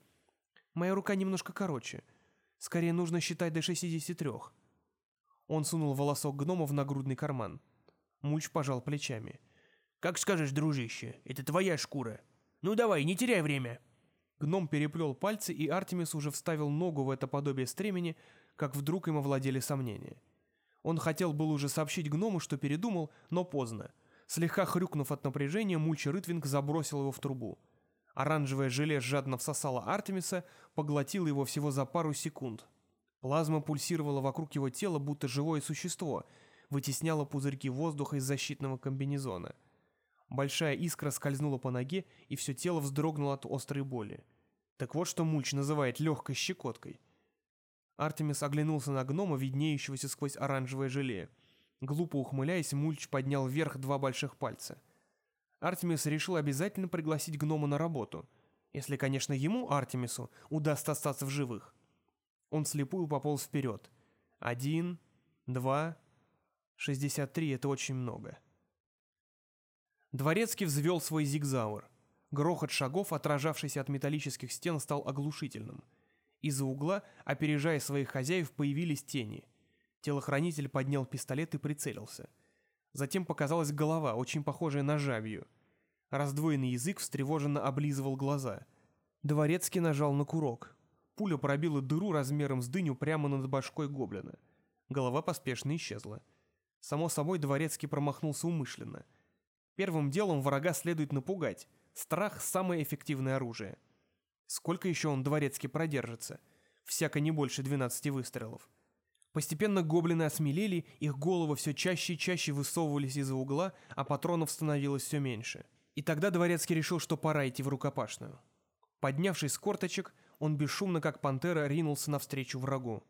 «Моя рука немножко короче. Скорее нужно считать до 63». Он сунул волосок гнома в нагрудный карман. Мульч пожал плечами. «Как скажешь, дружище, это твоя шкура. Ну давай, не теряй время». Гном переплел пальцы, и Артемис уже вставил ногу в это подобие стремени, как вдруг им овладели сомнения. Он хотел был уже сообщить гному, что передумал, но поздно. Слегка хрюкнув от напряжения, Мульчи Рытвинг забросил его в трубу. Оранжевое желе жадно всосало Артемиса, поглотило его всего за пару секунд. Плазма пульсировала вокруг его тела, будто живое существо, вытесняла пузырьки воздуха из защитного комбинезона. Большая искра скользнула по ноге, и все тело вздрогнуло от острой боли. Так вот что Мульч называет легкой щекоткой – Артемис оглянулся на гнома, виднеющегося сквозь оранжевое желе. Глупо ухмыляясь, Мульч поднял вверх два больших пальца. Артемис решил обязательно пригласить гнома на работу. Если, конечно, ему, Артемису, удастся остаться в живых. Он слепую пополз вперед. Один, два, шестьдесят три — это очень много. Дворецкий взвел свой зигзауэр. Грохот шагов, отражавшийся от металлических стен, стал оглушительным — из-за угла, опережая своих хозяев, появились тени. Телохранитель поднял пистолет и прицелился. Затем показалась голова, очень похожая на жабью. Раздвоенный язык встревоженно облизывал глаза. Дворецкий нажал на курок. Пуля пробила дыру размером с дыню прямо над башкой гоблина. Голова поспешно исчезла. Само собой, Дворецкий промахнулся умышленно. Первым делом врага следует напугать. Страх – самое эффективное оружие. Сколько еще он дворецкий продержится? Всяко не больше 12 выстрелов. Постепенно гоблины осмелели, их головы все чаще и чаще высовывались из-за угла, а патронов становилось все меньше. И тогда дворецкий решил, что пора идти в рукопашную. Поднявшись с корточек, он бесшумно, как пантера, ринулся навстречу врагу.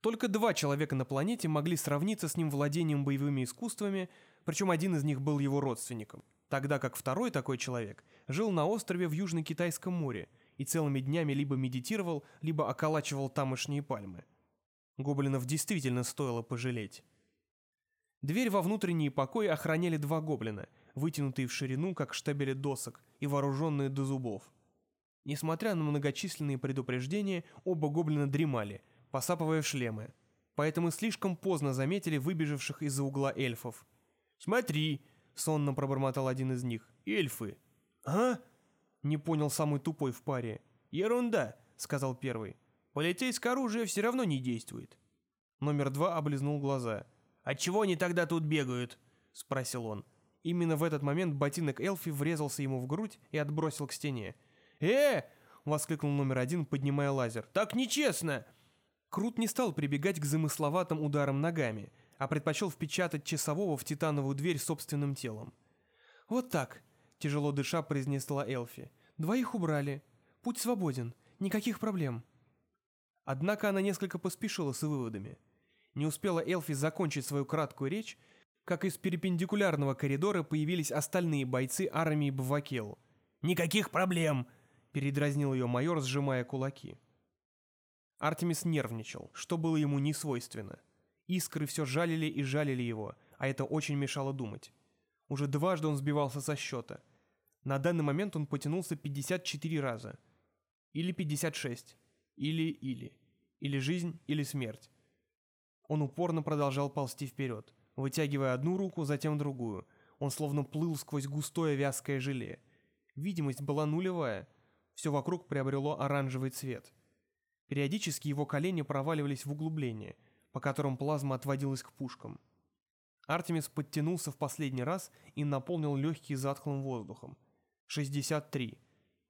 Только два человека на планете могли сравниться с ним владением боевыми искусствами, причем один из них был его родственником, тогда как второй такой человек жил на острове в Южно-Китайском море и целыми днями либо медитировал, либо околачивал тамошние пальмы. Гоблинов действительно стоило пожалеть. Дверь во внутренние покои охраняли два гоблина, вытянутые в ширину, как штабели досок, и вооруженные до зубов. Несмотря на многочисленные предупреждения, оба гоблина дремали, посапывая в шлемы, поэтому слишком поздно заметили выбежавших из-за угла эльфов. «Смотри!» — сонно пробормотал один из них. «Эльфы!» «А?» Не понял самый тупой в паре. «Ерунда», — сказал первый. «Полицейское оружие все равно не действует». Номер два облизнул глаза. «Отчего они тогда тут бегают?» — спросил он. Именно в этот момент ботинок Элфи врезался ему в грудь и отбросил к стене. «Э!» — воскликнул номер один, поднимая лазер. «Так нечестно!» Крут не стал прибегать к замысловатым ударам ногами, а предпочел впечатать часового в титановую дверь собственным телом. «Вот так», Тяжело дыша произнесла Элфи. «Двоих убрали. Путь свободен. Никаких проблем». Однако она несколько поспешила с выводами. Не успела Элфи закончить свою краткую речь, как из перпендикулярного коридора появились остальные бойцы армии Бавакел. «Никаких проблем!» — передразнил ее майор, сжимая кулаки. Артемис нервничал, что было ему не свойственно. Искры все жалили и жалили его, а это очень мешало думать. Уже дважды он сбивался со счета. На данный момент он потянулся 54 раза. Или 56. Или-или. Или жизнь, или смерть. Он упорно продолжал ползти вперед, вытягивая одну руку, затем другую. Он словно плыл сквозь густое вязкое желе. Видимость была нулевая. Все вокруг приобрело оранжевый цвет. Периодически его колени проваливались в углубление, по которым плазма отводилась к пушкам. Артемис подтянулся в последний раз и наполнил легкие затхлым воздухом. 63.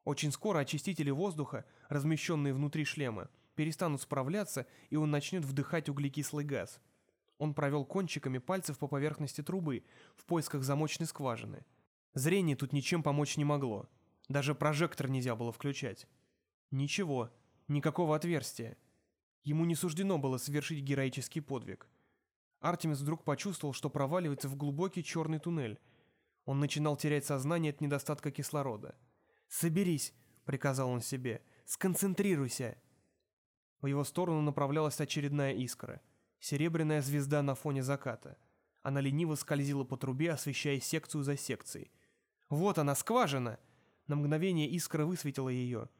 Очень скоро очистители воздуха, размещенные внутри шлема, перестанут справляться, и он начнет вдыхать углекислый газ. Он провел кончиками пальцев по поверхности трубы в поисках замочной скважины. Зрение тут ничем помочь не могло. Даже прожектор нельзя было включать. Ничего, никакого отверстия. Ему не суждено было совершить героический подвиг. Артемис вдруг почувствовал, что проваливается в глубокий черный туннель. Он начинал терять сознание от недостатка кислорода. «Соберись», — приказал он себе, — «сконцентрируйся». В его сторону направлялась очередная искра. Серебряная звезда на фоне заката. Она лениво скользила по трубе, освещая секцию за секцией. «Вот она, скважина!» На мгновение искра высветила ее.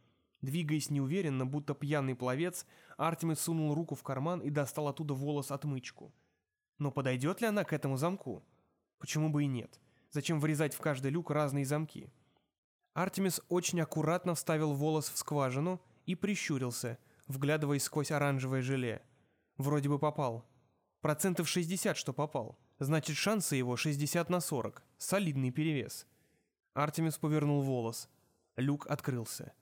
Двигаясь неуверенно, будто пьяный пловец, Артемис сунул руку в карман и достал оттуда волос-отмычку. Но подойдет ли она к этому замку? Почему бы и нет? Зачем врезать в каждый люк разные замки? Артемис очень аккуратно вставил волос в скважину и прищурился, вглядываясь сквозь оранжевое желе. Вроде бы попал. Процентов 60, что попал. Значит, шансы его 60 на 40. Солидный перевес. Артемис повернул волос. Люк открылся.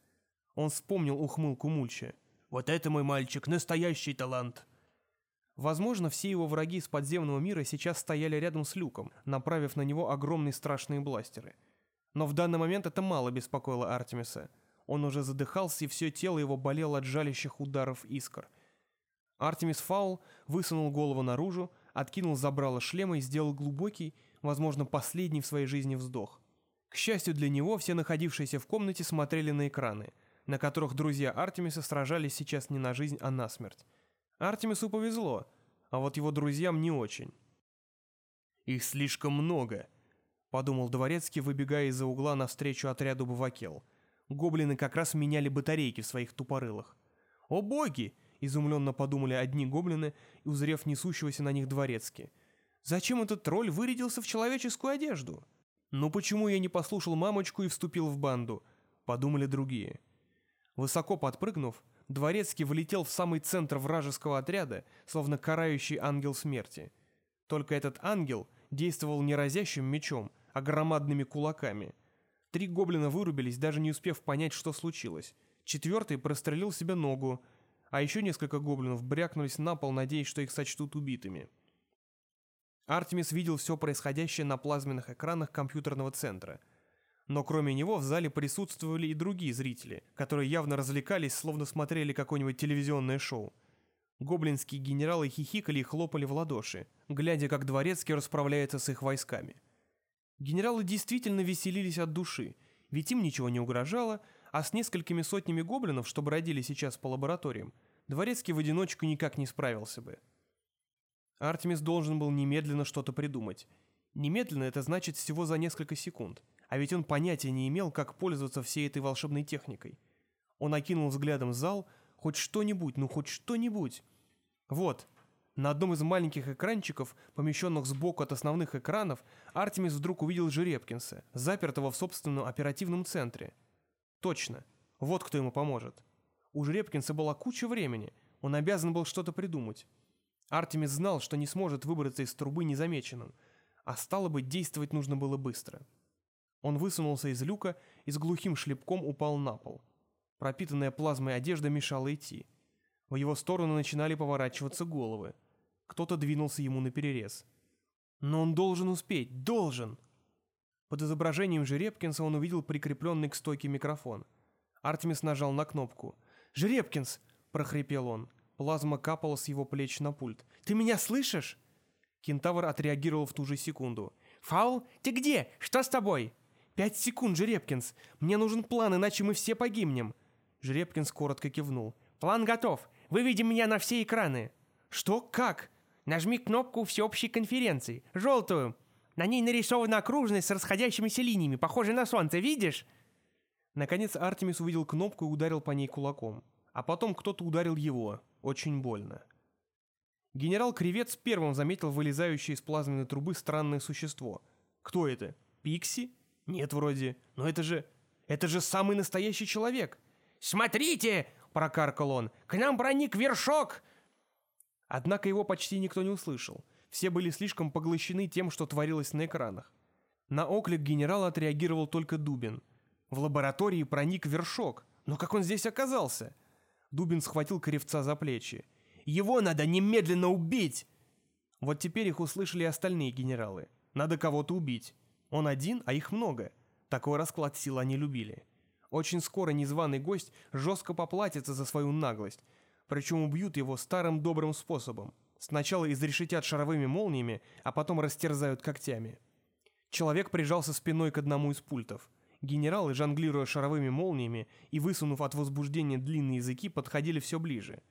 Он вспомнил ухмылку Мульча. «Вот это мой мальчик, настоящий талант!» Возможно, все его враги из подземного мира сейчас стояли рядом с люком, направив на него огромные страшные бластеры. Но в данный момент это мало беспокоило Артемиса. Он уже задыхался, и все тело его болело от жалящих ударов искр. Артемис Фаул высунул голову наружу, откинул забрало шлема и сделал глубокий, возможно, последний в своей жизни вздох. К счастью для него, все находившиеся в комнате смотрели на экраны, на которых друзья Артемиса сражались сейчас не на жизнь, а на смерть. Артемису повезло, а вот его друзьям не очень. «Их слишком много», — подумал Дворецкий, выбегая из-за угла навстречу отряду Бавакел. Гоблины как раз меняли батарейки в своих тупорылах. «О боги!» — изумленно подумали одни гоблины, узрев несущегося на них Дворецкий. «Зачем этот тролль вырядился в человеческую одежду?» «Ну почему я не послушал мамочку и вступил в банду?» — подумали другие. Высоко подпрыгнув, Дворецкий влетел в самый центр вражеского отряда, словно карающий ангел смерти. Только этот ангел действовал не разящим мечом, а громадными кулаками. Три гоблина вырубились, даже не успев понять, что случилось. Четвертый прострелил себе ногу, а еще несколько гоблинов брякнулись на пол, надеясь, что их сочтут убитыми. Артемис видел все происходящее на плазменных экранах компьютерного центра – но кроме него в зале присутствовали и другие зрители, которые явно развлекались, словно смотрели какое-нибудь телевизионное шоу. Гоблинские генералы хихикали и хлопали в ладоши, глядя, как Дворецкий расправляется с их войсками. Генералы действительно веселились от души, ведь им ничего не угрожало, а с несколькими сотнями гоблинов, что бродили сейчас по лабораториям, Дворецкий в одиночку никак не справился бы. Артемис должен был немедленно что-то придумать. Немедленно это значит всего за несколько секунд – а ведь он понятия не имел, как пользоваться всей этой волшебной техникой. Он окинул взглядом зал, хоть что-нибудь, ну хоть что-нибудь. Вот, на одном из маленьких экранчиков, помещенных сбоку от основных экранов, Артемис вдруг увидел Жеребкинса, запертого в собственном оперативном центре. Точно, вот кто ему поможет. У Жеребкинса была куча времени, он обязан был что-то придумать. Артемис знал, что не сможет выбраться из трубы незамеченным, а стало быть, действовать нужно было быстро. Он высунулся из люка и с глухим шлепком упал на пол. Пропитанная плазмой одежда мешала идти. В его сторону начинали поворачиваться головы. Кто-то двинулся ему на перерез. Но он должен успеть, должен! Под изображением Жеребкинса он увидел прикрепленный к стойке микрофон. Артемис нажал на кнопку. «Жеребкинс!» – прохрипел он. Плазма капала с его плеч на пульт. «Ты меня слышишь?» Кентавр отреагировал в ту же секунду. «Фаул, ты где? Что с тобой?» «Пять секунд, Жеребкинс! Мне нужен план, иначе мы все погибнем!» Жеребкинс коротко кивнул. «План готов! Выведи меня на все экраны!» «Что? Как?» «Нажми кнопку всеобщей конференции, желтую. На ней нарисована окружность с расходящимися линиями, похожей на солнце, видишь?» Наконец Артемис увидел кнопку и ударил по ней кулаком. А потом кто-то ударил его. Очень больно. Генерал Кривец первым заметил вылезающее из плазменной трубы странное существо — Кто это? Пикси? Нет, вроде. Но это же... Это же самый настоящий человек. «Смотрите!» — прокаркал он. «К нам проник вершок!» Однако его почти никто не услышал. Все были слишком поглощены тем, что творилось на экранах. На оклик генерала отреагировал только Дубин. В лаборатории проник вершок. Но как он здесь оказался? Дубин схватил Кривца за плечи. «Его надо немедленно убить!» Вот теперь их услышали остальные генералы. Надо кого-то убить. Он один, а их много. Такой расклад сил они любили. Очень скоро незваный гость жестко поплатится за свою наглость, причем убьют его старым добрым способом. Сначала изрешетят шаровыми молниями, а потом растерзают когтями. Человек прижался спиной к одному из пультов. Генералы, жонглируя шаровыми молниями и высунув от возбуждения длинные языки, подходили все ближе.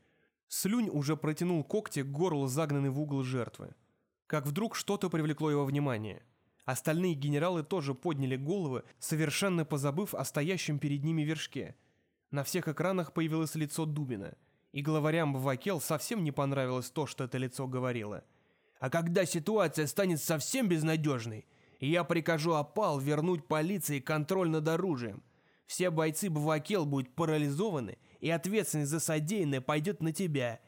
Слюнь уже протянул когти к горлу загнанный в угол жертвы. Как вдруг что-то привлекло его внимание. Остальные генералы тоже подняли головы, совершенно позабыв о стоящем перед ними вершке. На всех экранах появилось лицо Дубина, и главарям Бавакел совсем не понравилось то, что это лицо говорило. «А когда ситуация станет совсем безнадежной, я прикажу опал вернуть полиции контроль над оружием. Все бойцы Бавакел будут парализованы, и ответственность за содеянное пойдет на тебя.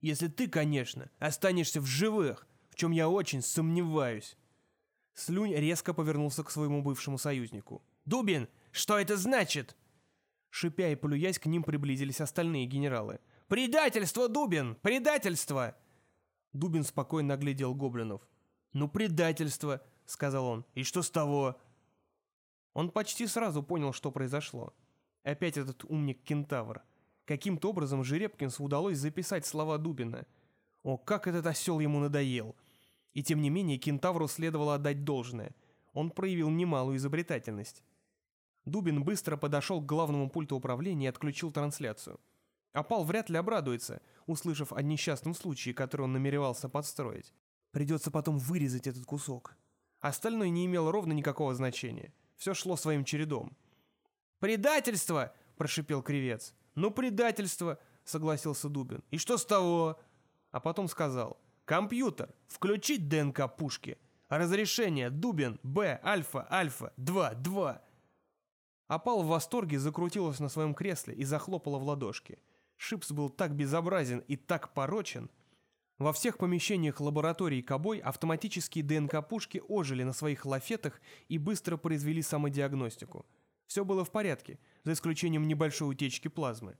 Если ты, конечно, останешься в живых, в чем я очень сомневаюсь». Слюнь резко повернулся к своему бывшему союзнику. «Дубин, что это значит?» Шипя и плюясь, к ним приблизились остальные генералы. «Предательство, Дубин! Предательство!» Дубин спокойно оглядел гоблинов. «Ну, предательство!» — сказал он. «И что с того?» Он почти сразу понял, что произошло. Опять этот умник-кентавр. Каким-то образом Жеребкинсу удалось записать слова Дубина. О, как этот осел ему надоел! И тем не менее кентавру следовало отдать должное. Он проявил немалую изобретательность. Дубин быстро подошел к главному пульту управления и отключил трансляцию. Апал вряд ли обрадуется, услышав о несчастном случае, который он намеревался подстроить. Придется потом вырезать этот кусок. Остальное не имело ровно никакого значения. Все шло своим чередом. «Предательство!» – прошипел Кривец. «Ну, предательство!» – согласился Дубин. «И что с того?» А потом сказал. Компьютер. Включить ДНК пушки. Разрешение Дубин Б Альфа Альфа 2 2. Опал в восторге закрутилась на своем кресле и захлопала в ладошки. Шипс был так безобразен и так порочен. Во всех помещениях лаборатории Кобой автоматические ДНК-пушки ожили на своих лафетах и быстро произвели самодиагностику. Все было в порядке, за исключением небольшой утечки плазмы.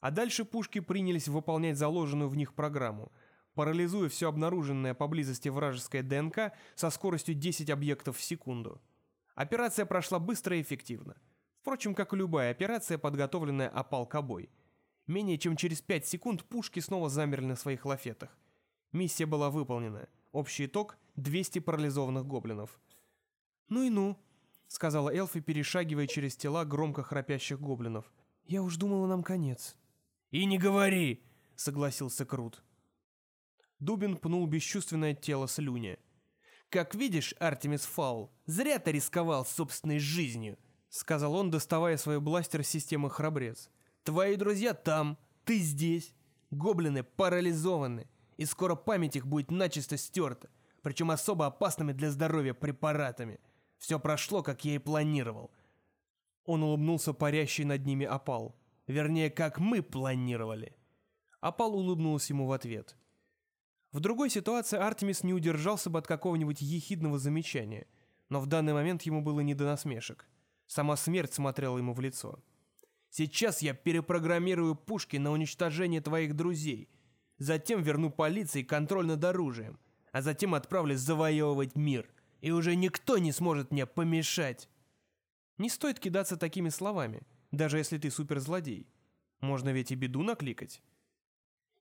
А дальше пушки принялись выполнять заложенную в них программу – парализуя все обнаруженное поблизости вражеское ДНК со скоростью 10 объектов в секунду. Операция прошла быстро и эффективно. Впрочем, как и любая операция, подготовленная опал-кобой. Менее чем через 5 секунд пушки снова замерли на своих лафетах. Миссия была выполнена. Общий итог — 200 парализованных гоблинов. «Ну и ну», — сказала Элфи, перешагивая через тела громко храпящих гоблинов. «Я уж думала, нам конец». «И не говори!» — согласился Крут. Дубин пнул бесчувственное тело слюни. «Как видишь, Артемис Фаул, зря ты рисковал собственной жизнью», — сказал он, доставая свой бластер системы «Храбрец». «Твои друзья там, ты здесь. Гоблины парализованы, и скоро память их будет начисто стерта, причем особо опасными для здоровья препаратами. Все прошло, как я и планировал». Он улыбнулся парящий над ними опал. Вернее, как мы планировали. Опал улыбнулся ему в ответ. В другой ситуации Артемис не удержался бы от какого-нибудь ехидного замечания, но в данный момент ему было не до насмешек. Сама смерть смотрела ему в лицо. «Сейчас я перепрограммирую пушки на уничтожение твоих друзей, затем верну полиции контроль над оружием, а затем отправлюсь завоевывать мир, и уже никто не сможет мне помешать». Не стоит кидаться такими словами, даже если ты суперзлодей. Можно ведь и беду накликать.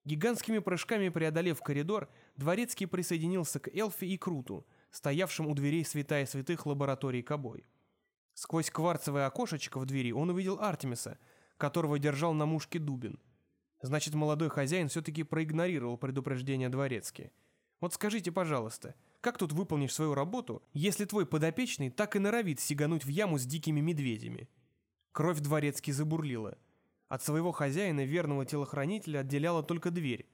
Гигантскими прыжками преодолев коридор, Дворецкий присоединился к Элфи и Круту, стоявшим у дверей святая святых лаборатории Кобой. Сквозь кварцевое окошечко в двери он увидел Артемиса, которого держал на мушке Дубин. Значит, молодой хозяин все-таки проигнорировал предупреждение Дворецки. Вот скажите, пожалуйста, как тут выполнишь свою работу, если твой подопечный так и норовит сигануть в яму с дикими медведями? Кровь Дворецки забурлила – от своего хозяина, верного телохранителя, отделяла только дверь.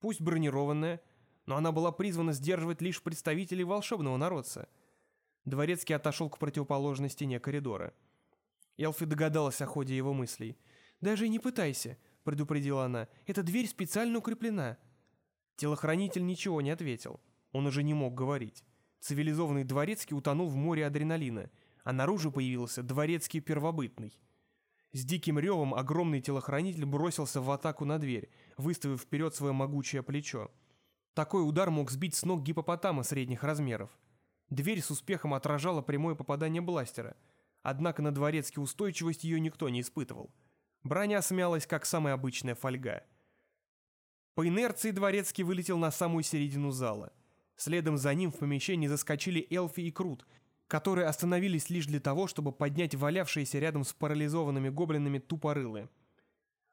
Пусть бронированная, но она была призвана сдерживать лишь представителей волшебного народца. Дворецкий отошел к противоположной стене коридора. Элфи догадалась о ходе его мыслей. «Даже и не пытайся», — предупредила она. «Эта дверь специально укреплена». Телохранитель ничего не ответил. Он уже не мог говорить. Цивилизованный дворецкий утонул в море адреналина, а наружу появился дворецкий первобытный. С диким ревом огромный телохранитель бросился в атаку на дверь, выставив вперед свое могучее плечо. Такой удар мог сбить с ног гипопотама средних размеров. Дверь с успехом отражала прямое попадание бластера, однако на дворецкий устойчивость ее никто не испытывал. Броня смялась, как самая обычная фольга. По инерции дворецкий вылетел на самую середину зала. Следом за ним в помещении заскочили Элфи и Крут, которые остановились лишь для того, чтобы поднять валявшиеся рядом с парализованными гоблинами тупорылы.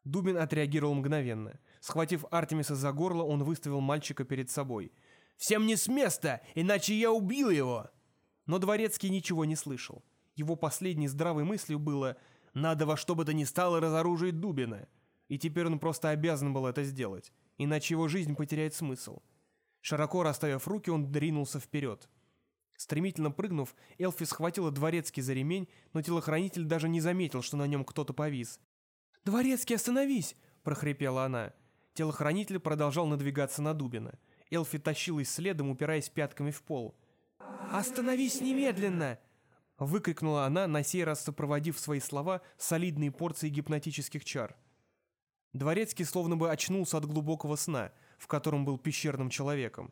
Дубин отреагировал мгновенно. Схватив Артемиса за горло, он выставил мальчика перед собой. «Всем не с места, иначе я убью его!» Но Дворецкий ничего не слышал. Его последней здравой мыслью было «надо во что бы то ни стало разоружить Дубина». И теперь он просто обязан был это сделать, иначе его жизнь потеряет смысл. Широко расставив руки, он дринулся вперед. Стремительно прыгнув, Элфи схватила Дворецкий за ремень, но телохранитель даже не заметил, что на нем кто-то повис. «Дворецкий, остановись!» – прохрипела она. Телохранитель продолжал надвигаться на Дубина. Элфи тащилась следом, упираясь пятками в пол. «Остановись немедленно!» Выкрикнула она, на сей раз сопроводив свои слова солидные порции гипнотических чар. Дворецкий словно бы очнулся от глубокого сна, в котором был пещерным человеком.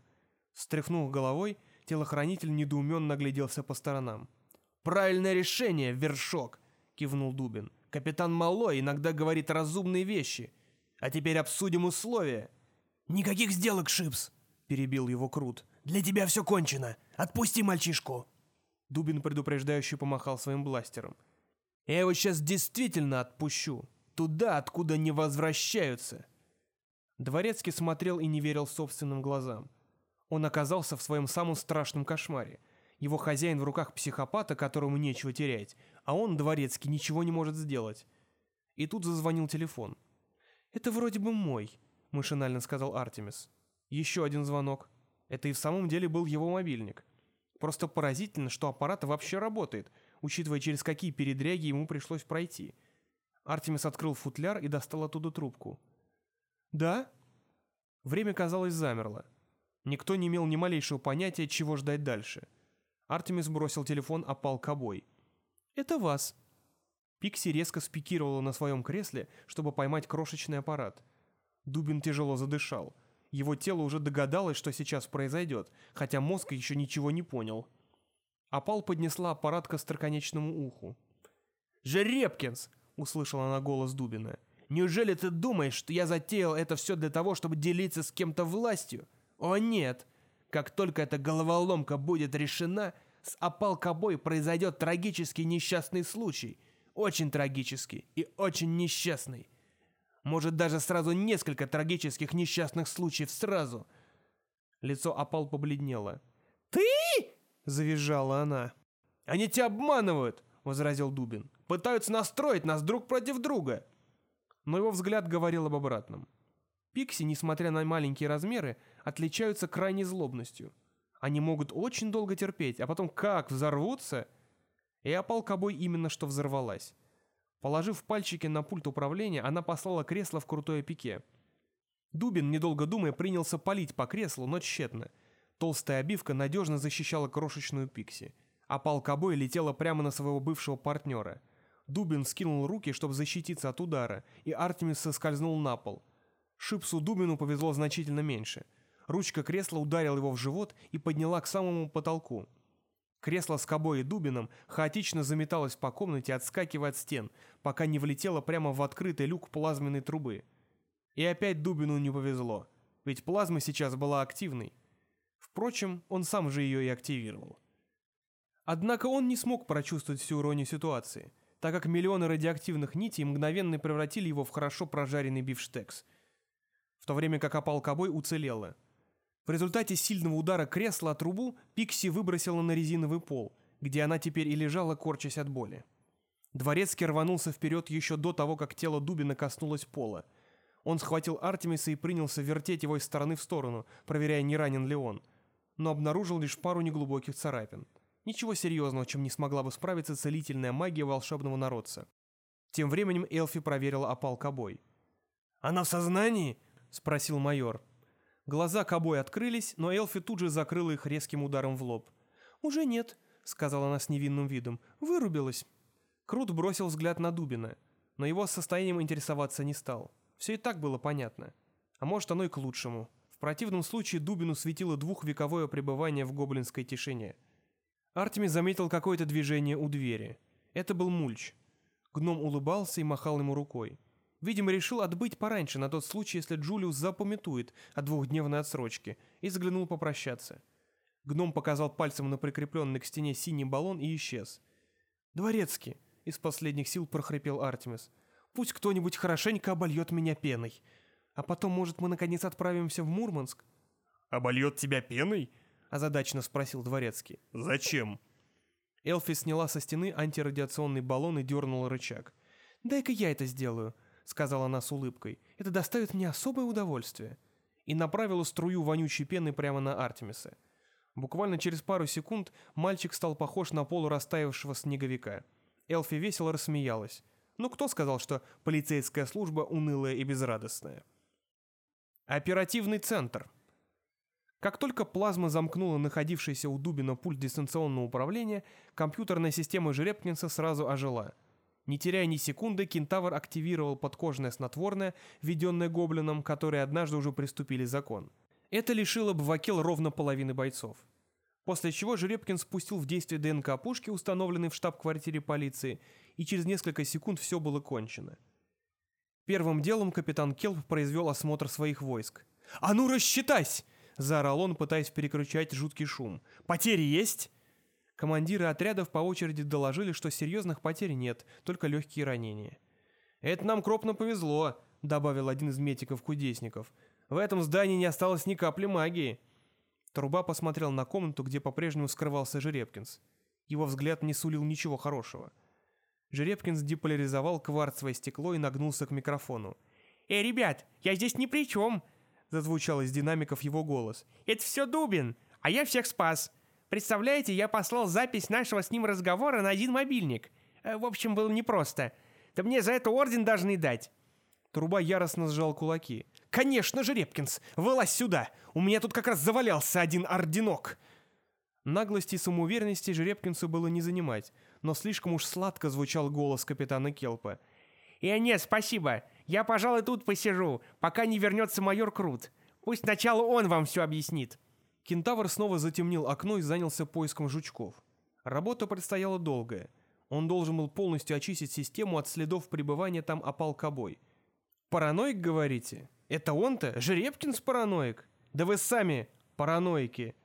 Встряхнув головой, телохранитель недоуменно огляделся по сторонам. «Правильное решение, вершок!» — кивнул Дубин. «Капитан Малой иногда говорит разумные вещи. А теперь обсудим условия». «Никаких сделок, Шипс!» — перебил его Крут. «Для тебя все кончено. Отпусти мальчишку!» Дубин предупреждающе помахал своим бластером. «Я его сейчас действительно отпущу. Туда, откуда не возвращаются!» Дворецкий смотрел и не верил собственным глазам. Он оказался в своем самом страшном кошмаре. Его хозяин в руках психопата, которому нечего терять, а он, Дворецкий, ничего не может сделать. И тут зазвонил телефон. «Это вроде бы мой», — машинально сказал Артемис. Еще один звонок. Это и в самом деле был его мобильник. Просто поразительно, что аппарат вообще работает, учитывая, через какие передряги ему пришлось пройти. Артемис открыл футляр и достал оттуда трубку. «Да?» Время, казалось, замерло. Никто не имел ни малейшего понятия, чего ждать дальше. Артемис бросил телефон, опал к обой. «Это вас». Пикси резко спикировала на своем кресле, чтобы поймать крошечный аппарат. Дубин тяжело задышал. Его тело уже догадалось, что сейчас произойдет, хотя мозг еще ничего не понял. Опал поднесла аппарат к остроконечному уху. «Жеребкинс!» — услышала она голос Дубина. «Неужели ты думаешь, что я затеял это все для того, чтобы делиться с кем-то властью? О нет! Как только эта головоломка будет решена, с опал Кобой произойдет трагический несчастный случай. Очень трагический и очень несчастный. Может, даже сразу несколько трагических несчастных случаев сразу. Лицо опал побледнело. «Ты?» — завизжала она. «Они тебя обманывают!» — возразил Дубин. «Пытаются настроить нас друг против друга!» Но его взгляд говорил об обратном. Пикси, несмотря на маленькие размеры, отличаются крайней злобностью. Они могут очень долго терпеть, а потом как взорвутся... И опал Кобой именно что взорвалась. Положив пальчики на пульт управления, она послала кресло в крутое пике. Дубин, недолго думая, принялся палить по креслу, но тщетно. Толстая обивка надежно защищала крошечную пикси. А палкобой летела прямо на своего бывшего партнера. Дубин скинул руки, чтобы защититься от удара, и Артемис соскользнул на пол. Шипсу Дубину повезло значительно меньше. Ручка кресла ударила его в живот и подняла к самому потолку. Кресло с Кобой и Дубином хаотично заметалось по комнате, отскакивая от стен, пока не влетело прямо в открытый люк плазменной трубы. И опять Дубину не повезло, ведь плазма сейчас была активной. Впрочем, он сам же ее и активировал. Однако он не смог прочувствовать всю иронию ситуации, так как миллионы радиоактивных нитей мгновенно превратили его в хорошо прожаренный бифштекс. В то время как опал Кобой уцелела – в результате сильного удара кресла о трубу Пикси выбросила на резиновый пол, где она теперь и лежала, корчась от боли. Дворецкий рванулся вперед еще до того, как тело Дубина коснулось пола. Он схватил Артемиса и принялся вертеть его из стороны в сторону, проверяя, не ранен ли он, но обнаружил лишь пару неглубоких царапин. Ничего серьезного, чем не смогла бы справиться целительная магия волшебного народца. Тем временем Элфи проверила опал Кобой. «Она в сознании?» — спросил майор. Глаза Кобой открылись, но Элфи тут же закрыла их резким ударом в лоб. «Уже нет», — сказала она с невинным видом. «Вырубилась». Крут бросил взгляд на Дубина, но его состоянием интересоваться не стал. Все и так было понятно. А может, оно и к лучшему. В противном случае Дубину светило двухвековое пребывание в гоблинской тишине. Артемий заметил какое-то движение у двери. Это был Мульч. Гном улыбался и махал ему рукой. Видимо, решил отбыть пораньше, на тот случай, если Джулиус запомятует о двухдневной отсрочке, и заглянул попрощаться. Гном показал пальцем на прикрепленный к стене синий баллон и исчез. «Дворецкий!» — из последних сил прохрипел Артемис. «Пусть кто-нибудь хорошенько обольет меня пеной. А потом, может, мы наконец отправимся в Мурманск?» «Обольет тебя пеной?» — озадаченно спросил Дворецкий. «Зачем?» Элфи сняла со стены антирадиационный баллон и дернула рычаг. «Дай-ка я это сделаю», — сказала она с улыбкой. «Это доставит мне особое удовольствие». И направила струю вонючей пены прямо на Артемиса. Буквально через пару секунд мальчик стал похож на полурастаявшего снеговика. Элфи весело рассмеялась. Ну кто сказал, что полицейская служба унылая и безрадостная? Оперативный центр. Как только плазма замкнула находившийся у Дубина пульт дистанционного управления, компьютерная система Жеребкинса сразу ожила. Не теряя ни секунды, кентавр активировал подкожное снотворное, введенное гоблином, которые однажды уже приступили закон. Это лишило Бвакел ровно половины бойцов. После чего Жеребкин спустил в действие ДНК пушки, установленной в штаб-квартире полиции, и через несколько секунд все было кончено. Первым делом капитан Келп произвел осмотр своих войск. «А ну рассчитайся!» — заорал он, пытаясь перекричать жуткий шум. «Потери есть?» Командиры отрядов по очереди доложили, что серьезных потерь нет, только легкие ранения. «Это нам кропно повезло», — добавил один из метиков-кудесников. В этом здании не осталось ни капли магии. Труба посмотрел на комнату, где по-прежнему скрывался Жеребкинс. Его взгляд не сулил ничего хорошего. Жеребкинс деполяризовал кварцевое стекло и нагнулся к микрофону. «Эй, ребят, я здесь ни при чем!» Зазвучал из динамиков его голос. «Это все Дубин, а я всех спас. Представляете, я послал запись нашего с ним разговора на один мобильник. Э, в общем, было непросто. Да мне за это орден должны дать». Труба яростно сжал кулаки. «Конечно же, Репкинс! Вылазь сюда! У меня тут как раз завалялся один орденок!» Наглости и самоуверенности Жеребкинсу было не занимать, но слишком уж сладко звучал голос капитана Келпа. «И «Э, нет, спасибо. Я, пожалуй, тут посижу, пока не вернется майор Крут. Пусть сначала он вам все объяснит». Кентавр снова затемнил окно и занялся поиском жучков. Работа предстояла долгая. Он должен был полностью очистить систему от следов пребывания там опал кобой. «Параноик, говорите?» Это он-то? Жеребкинс параноик? Да вы сами параноики.